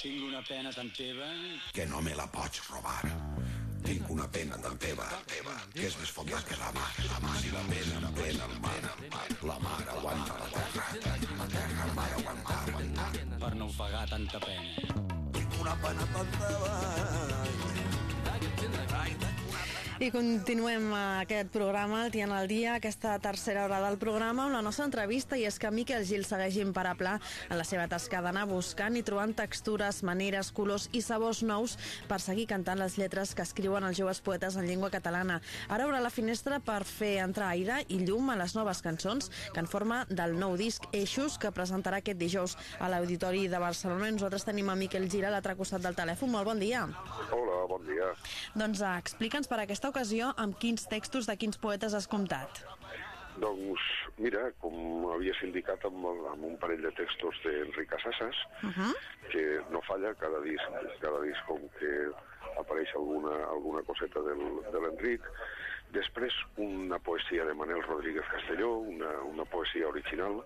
Tinc una pena tan teva... que no me la pots robar. Tinc una pena tan teva, teva, que és més fonda que la mar. La mar i la pena, la pena, el mar. La mar aguanta la terra, la terra el mar aguanta, aguanta. per no ofegar tanta pena. Tinc una pena tan teva. I continuem aquest programa, el Tiana al dia, aquesta tercera hora del programa, amb la nostra entrevista, i és que Miquel Gil segueix imparable en la seva tasca d'anar buscant i trobant textures, maneres, colors i sabors nous per seguir cantant les lletres que escriuen els joves poetes en llengua catalana. Ara obre la finestra per fer entrar aire i llum a les noves cançons que en forma del nou disc Eixos que presentarà aquest dijous a l'Auditori de Barcelona. Nosaltres tenim a Miquel Gil a l'altre costat del telèfon. Molt bon dia. Hola, bon dia. Doncs uh, explica'ns per aquesta ocasió amb quins textos de quins poetes has comptat. Doncs mira, com havies indicat amb, el- amb un parell de textos d'Enric Casasas, Uh -huh. que no falla cada disc, cada disc com que apareix alguna, alguna coseta del, de l'Enric. Després una poesia de Manel Rodríguez Castelló, una, una poesia original,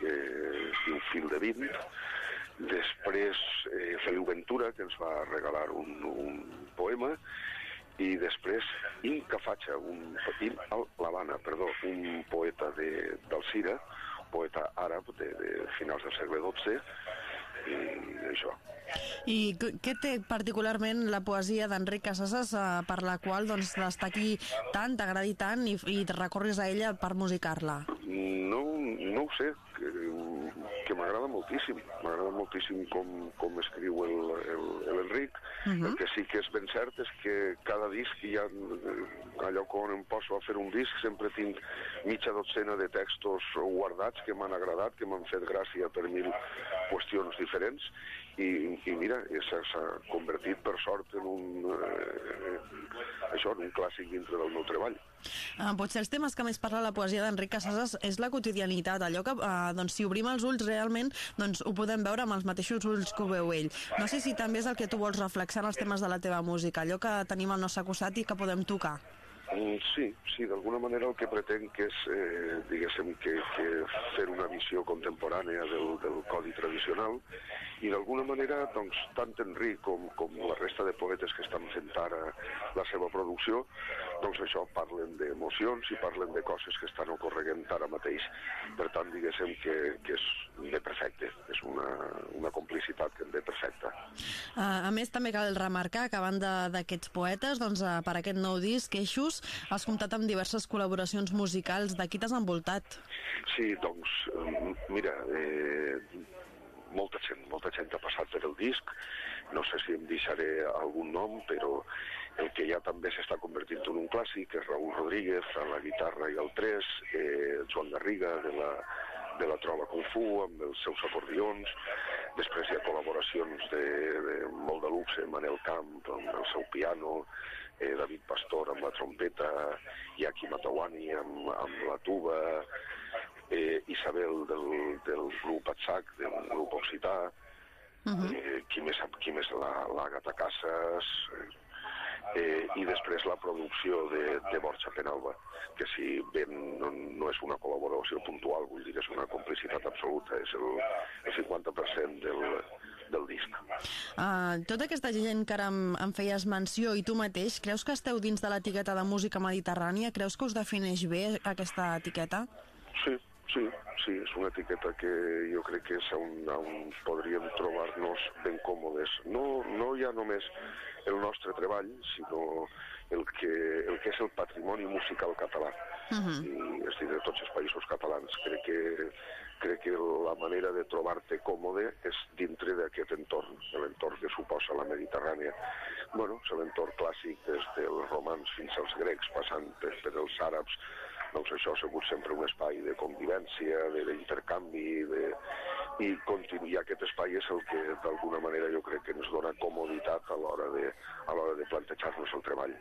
que es diu Fil de vint. Després eh, Feliu Ventura, que ens va regalar un, un poema, i després Inca Fatxa, un, In, Al- l'Havana, perdó, un poeta de, d'Alcira, poeta àrab de, de finals del segle XII, i això. I què té particularment la poesia d'Enric Casasas eh, per la qual doncs, destaqui tant, t'agradi tant i, i recorris a ella per musicar-la? No, no ho sé, m'agrada moltíssim, m'agrada moltíssim com, com escriu el- el- l'Enric. Uh -huh. El que sí que és ben cert és que cada disc hi ha, eh, allò quan em poso a fer un disc, sempre tinc mitja dotzena de textos guardats que m'han agradat, que m'han fet gràcia per mil qüestions diferents, i, i mira, eh, s'ha s'ha convertit per sort en un, eh, això, en un clàssic dintre del meu treball. Uh, potser els temes que més parla la poesia d'Enric Casasas és la quotidianitat, allò que uh, doncs, si obrim els ulls realment doncs, ho podem veure amb els mateixos ulls que ho veu ell. No sé si també és el que tu vols reflexar en els temes de la teva música, allò que tenim al nostre costat i que podem tocar. Mm, Sí, sí, d'alguna manera el que pretenc és, eh, diguéssim, que, que fer una visió contemporània del, del codi tradicional i d'alguna manera, doncs, tant Enric com, com la resta de poetes que estan fent ara la seva producció, doncs això, parlen d'emocions i parlen de coses que estan ocorreguent ara mateix. Per tant, diguéssim que, que és bé perfecte, és una, una complicitat que ve perfecta. Uh, a més, també cal remarcar que a banda d'aquests poetes, doncs, per aquest nou disc, Eixos, has comptat amb diverses col·laboracions musicals. De qui t'has envoltat? Sí, doncs, eh, mira, eh, molta gent, molta gent ha passat per el disc, no sé si em deixaré algun nom, però el que ja també s'està convertint en un clàssic és Raúl Rodríguez a la guitarra i al tres, eh, Joan Garriga de la, de la Trola Kung Fu amb els seus acordions, després hi ha col·laboracions de, de molt de luxe, Manel Camp amb el seu piano, eh, David Pastor amb la trompeta, Iaki Matawani amb, amb la tuba, eh, Isabel del, del grup Atsac, del grup Occità, uh -huh. eh, qui més, qui més la, l'Àgata Casas, eh, eh, i després la producció de, de Borja Penalba, que si bé no, no és una col·laboració puntual, vull dir que és una complicitat absoluta, és el, el 50% del, del disc. Uh, tota aquesta gent que ara em, em feies menció i tu mateix, creus que esteu dins de l'etiqueta de música mediterrània? Creus que us defineix bé aquesta etiqueta? Sí, sí, és una etiqueta que jo crec que és on, on podríem trobar-nos ben còmodes. No, no ja només el nostre treball, sinó el que, el que és el patrimoni musical català. Uh -huh. I, és a dir, de tots els països catalans. Crec que, crec que la manera de trobar-te còmode és dintre d'aquest entorn, l'entorn que suposa la Mediterrània. Bueno, és l'entorn clàssic des dels romans fins als grecs, passant per, per els àrabs, doncs això ha sigut sempre un espai de convivència, de- d'intercanvi, de, i, continu, i aquest espai és el que d'alguna manera jo crec que ens dona comoditat a l'hora de, a l'hora de plantejar-nos el treball.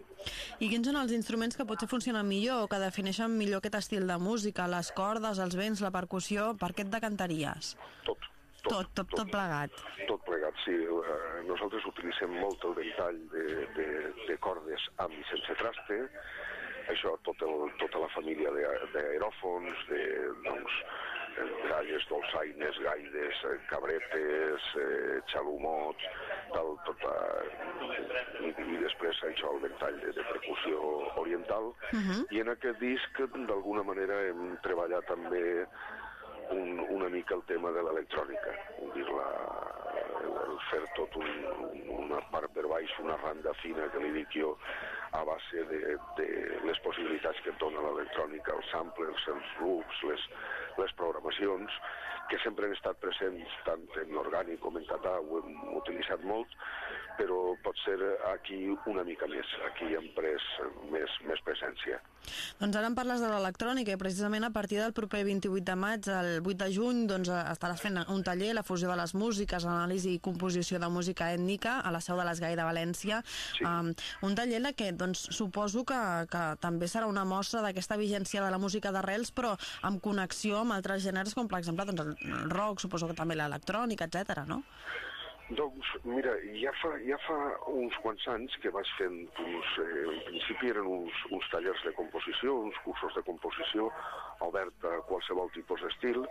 I quins són els instruments que potser funcionen millor o que defineixen millor aquest estil de música? Les cordes, els vents, la percussió... Per què et decantaries? Tot. Tot, tot, tot plegat. Tot plegat, sí. Eh, nosaltres utilitzem molt el ventall de, de, de cordes amb i sense traste, això, tot el, tota la família de- d'aeròfons, de, doncs, gralles, dolçaines, gaides, eh, cabretes, eh, xalomots, tal, tota, i, i després això, el ventall de, de percussió oriental. Uh -huh. I en aquest disc, d'alguna manera, hem treballat també un, una mica el tema de l'electrònica, dir la, el, el fer tot un, una part per baix, una randa fina que li dic jo, a base de, de les possibilitats que et dona l'electrònica, els samplers, els loops, les, les programacions, que sempre han estat presents tant en orgànic com en català, ho hem utilitzat molt, però pot ser aquí una mica més, aquí hem pres més, més presència. Doncs ara em parles de l'electrònica i precisament a partir del proper 28 de maig al 8 de juny doncs, estaràs fent un taller, la fusió de les músiques, anàlisi i composició de música ètnica a la seu de l'Esgai de València. Sí. Um, un taller en què doncs, suposo que, que també serà una mostra d'aquesta vigència de la música d'arrels però amb connexió amb altres gèneres com per exemple doncs, el rock, suposo que també l'electrònica, etc. no? Doncs, mira, ja fa, ja fa uns quants anys que vaig fent uns... Eh, en principi eren uns, uns tallers de composició, uns cursos de composició obert a qualsevol tipus d'estil,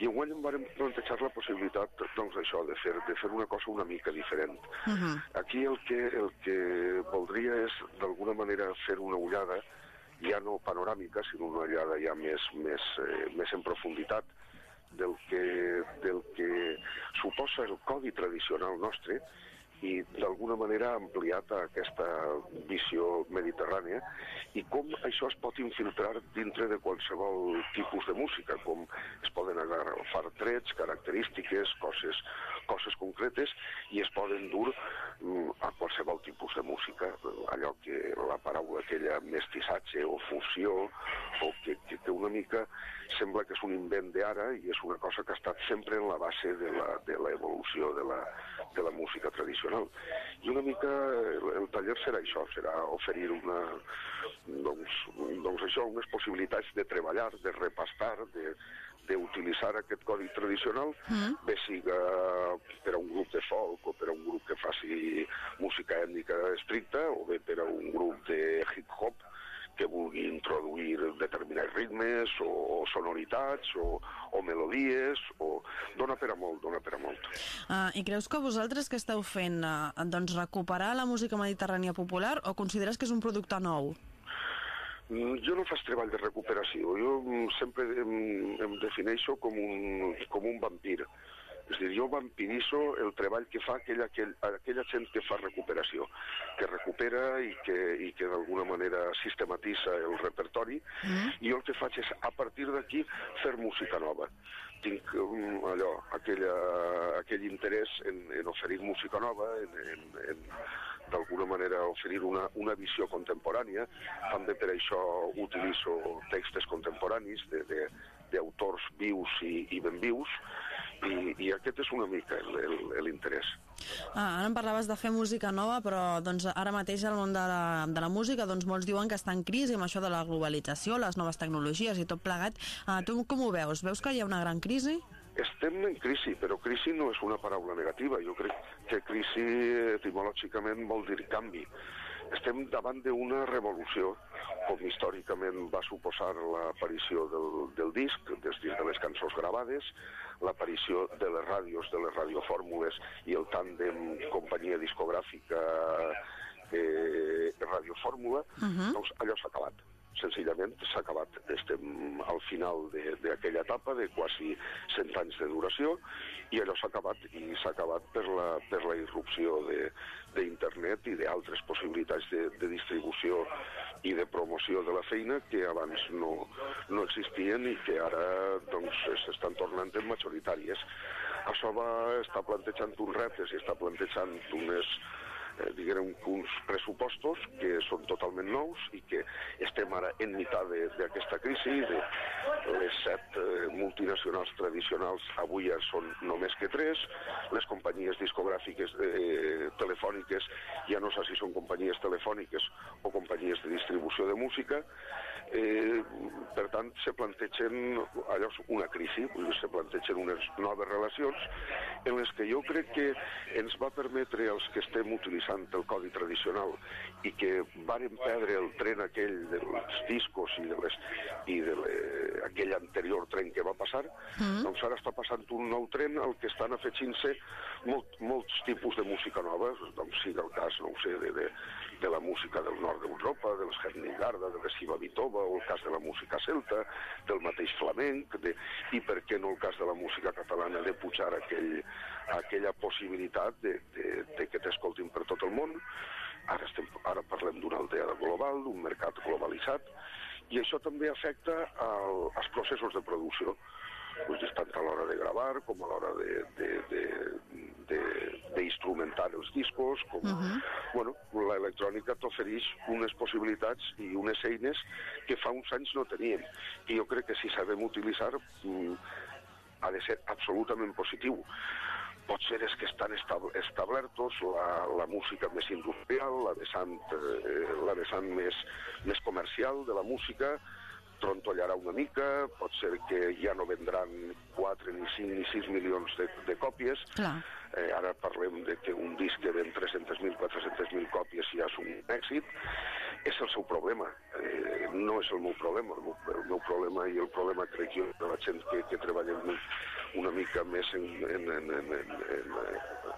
i enguany em vam plantejar la possibilitat, doncs, això, de fer, de fer una cosa una mica diferent. Uh -huh. Aquí el que, el que voldria és, d'alguna manera, fer una ullada, ja no panoràmica, sinó una ullada ja més, més, eh, més en profunditat, del que, del que suposa el codi tradicional nostre i d'alguna manera ampliat aquesta visió mediterrània i com això es pot infiltrar dintre de qualsevol tipus de música, com es poden agafar trets, característiques, coses, coses concretes i es poden dur mm, a qualsevol tipus de música, allò que la paraula aquella mestissatge o fusió o que, que, que una mica sembla que és un invent d'ara i és una cosa que ha estat sempre en la base de l'evolució de, la, de la música tradicional. I una mica el, el taller serà això, serà oferir una, doncs, doncs això, unes possibilitats de treballar, de repastar, de, d'utilitzar aquest codi tradicional, mm. bé siga per a un grup de folk o per a un grup que faci música ètnica estricta o bé per a un grup de hip-hop que vulgui introduir determinats ritmes o, o sonoritats o, o melodies o dona per a molt, dona per a molt. Uh, I creus que vosaltres que esteu fent uh, doncs recuperar la música mediterrània popular o consideres que és un producte nou? Mm, jo no faig treball de recuperació, jo mm, sempre em, em defineixo com un, com un vampir. És a dir, jo vampiritzo el treball que fa aquella, aquell, aquella gent que fa recuperació, que recupera i que, i que d'alguna manera sistematitza el repertori, mm. i jo el que faig és, a partir d'aquí, fer música nova. Tinc um, allò, aquella, aquell interès en, en oferir música nova, en, en, en d'alguna manera oferir una, una visió contemporània. També per això utilitzo textos contemporanis d'autors vius i, i ben vius, i, i aquest és una mica l'interès. Ah, ara em parlaves de fer música nova, però doncs, ara mateix el món de la, de la música doncs, molts diuen que està en crisi amb això de la globalització, les noves tecnologies i tot plegat. Ah, tu com ho veus? Veus que hi ha una gran crisi? Estem en crisi, però crisi no és una paraula negativa. Jo crec que crisi etimològicament vol dir canvi. Estem davant d'una revolució, com històricament va suposar l'aparició del, del disc, des de les cançons gravades, l'aparició de les ràdios, de les radiofórmules i el tàndem companyia discogràfica eh, radiofórmula, uh -huh. doncs allò s'ha acabat senzillament s'ha acabat. Estem al final d'aquella etapa de quasi 100 anys de duració i allò s'ha acabat i s'ha acabat per la, per la irrupció d'internet i d'altres possibilitats de, de distribució i de promoció de la feina que abans no, no existien i que ara doncs s'estan tornant majoritàries. Això va estar plantejant uns reptes i està plantejant unes, eh, diguem, uns pressupostos que són totalment nous i que estem ara en meitat d'aquesta crisi. De les set eh, multinacionals tradicionals avui ja són només que tres. Les companyies discogràfiques eh, telefòniques ja no sé si són companyies telefòniques o companyies de distribució de música. Eh, per tant, se plantegen allò, una crisi, se plantegen unes noves relacions en les que jo crec que ens va permetre als que estem utilitzant el codi tradicional i que varen perdre el tren aquell dels discos i de les, i de le, aquell anterior tren que va passar, mm. doncs ara està passant un nou tren al que estan afegint-se molt, molts tipus de música nova, doncs sigui el cas, no ho sé, de, de, de la música del nord d'Europa, dels Herningarda, de l'Esiva Vitova, o el cas de la música celta, del mateix flamenc, de, i per què no el cas de la música catalana de pujar aquell, aquella possibilitat de, de, de que t'escoltin per tot el món. Ara, estem, ara parlem d'una aldea global, d'un mercat globalitzat, i això també afecta al, als processos de producció pues, tant a l'hora de gravar com a l'hora d'instrumentar els discos, com, uh -huh. bueno, l'electrònica t'ofereix unes possibilitats i unes eines que fa uns anys no teníem. I jo crec que si sabem utilitzar mm, ha de ser absolutament positiu potser és que estan establertos la, la música més industrial, la vessant, eh, la vessant més, més comercial de la música, trontollarà una mica, pot ser que ja no vendran 4, ni 5, ni 6 milions de, de còpies. Clar. Eh, ara parlem de que un disc que ven 300.000, 400.000 còpies ja és un èxit. És el seu problema, eh, no és el meu problema. El meu, el meu problema i el problema, crec jo, de la gent que, que treballem una mica més en, en, en, en, en, en,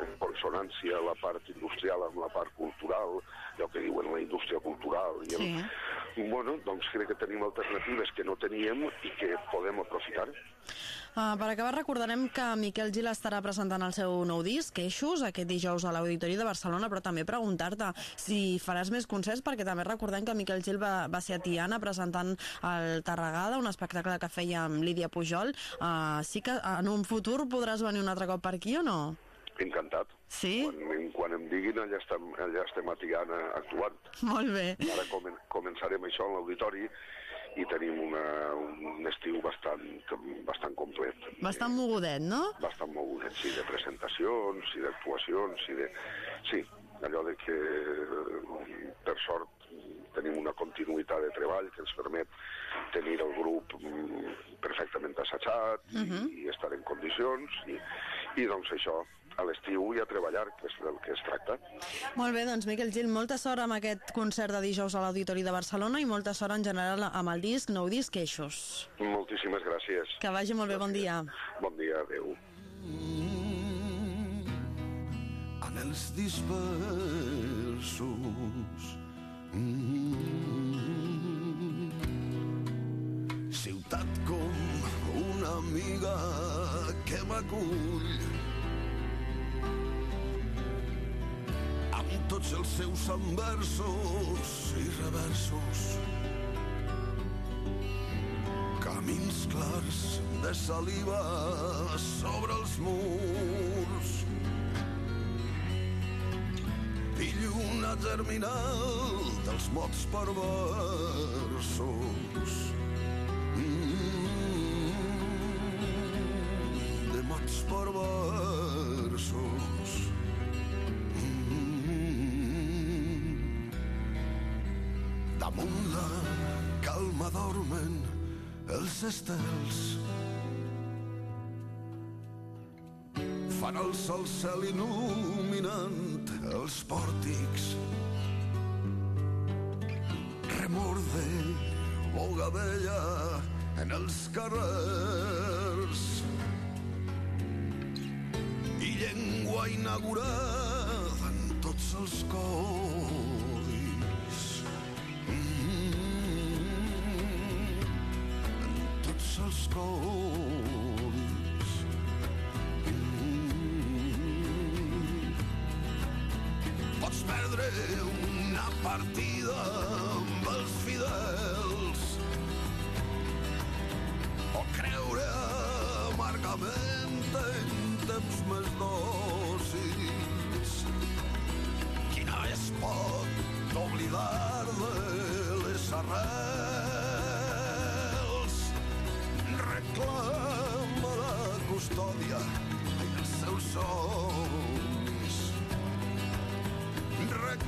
en consonància la part industrial amb la part cultural, allò que diuen la indústria cultural. I el, sí. Bueno, doncs crec que tenim alternatives que no teníem i que podem aprofitar. Uh, per acabar, recordarem que Miquel Gil estarà presentant el seu nou disc, Eixos, aquest dijous a l'Auditori de Barcelona, però també preguntar-te si faràs més concerts, perquè també recordem que Miquel Gil va, va ser a Tiana presentant el Tarragada, un espectacle que feia amb Lídia Pujol. Uh, sí que en un futur podràs venir un altre cop per aquí o no? Encantat. Sí? Quan, quan em diguin, allà estem, allà estem a Tiana actuant. Molt bé. Ara comen, començarem això en l'auditori i tenim una, un estiu bastant, bastant complet. Bastant mogudet, no? Bastant mogudet, sí, de presentacions i d'actuacions i de... Sí, allò de que, per sort, tenim una continuïtat de treball que ens permet tenir el grup mm, perfectament assajat uh -huh. i, i estar en condicions i, i doncs això a l'estiu i a treballar, que és del que es tracta. Molt bé, doncs Miquel Gil, molta sort amb aquest concert de dijous a l'Auditori de Barcelona i molta sort en general amb el disc, nou disc, Eixos. Moltíssimes gràcies. Que vagi molt bé, bon dia. Bon dia, adeu. En els dispersos Ciutat com una amiga que m'acull tots els seus enversos i reversos. Camins clars de saliva sobre els murs. I lluna terminal dels mots perversos. Mm, de mots perversos. Damunt la calma dormen els estels. Fan el sol cel il·luminant els pòrtics. Remor de boga vella en els carrers. I llengua inaugurada en tots els cors els cors. Perdre una partida amb els fidels o creure amargament en temps més dòcils. Quina es pot oblidar de les arrels reclama la custòdia els seus somnis.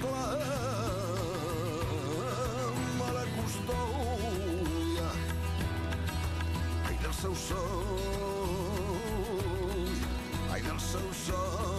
reclama la custòdia ai del seu sol. Ai del seu sol.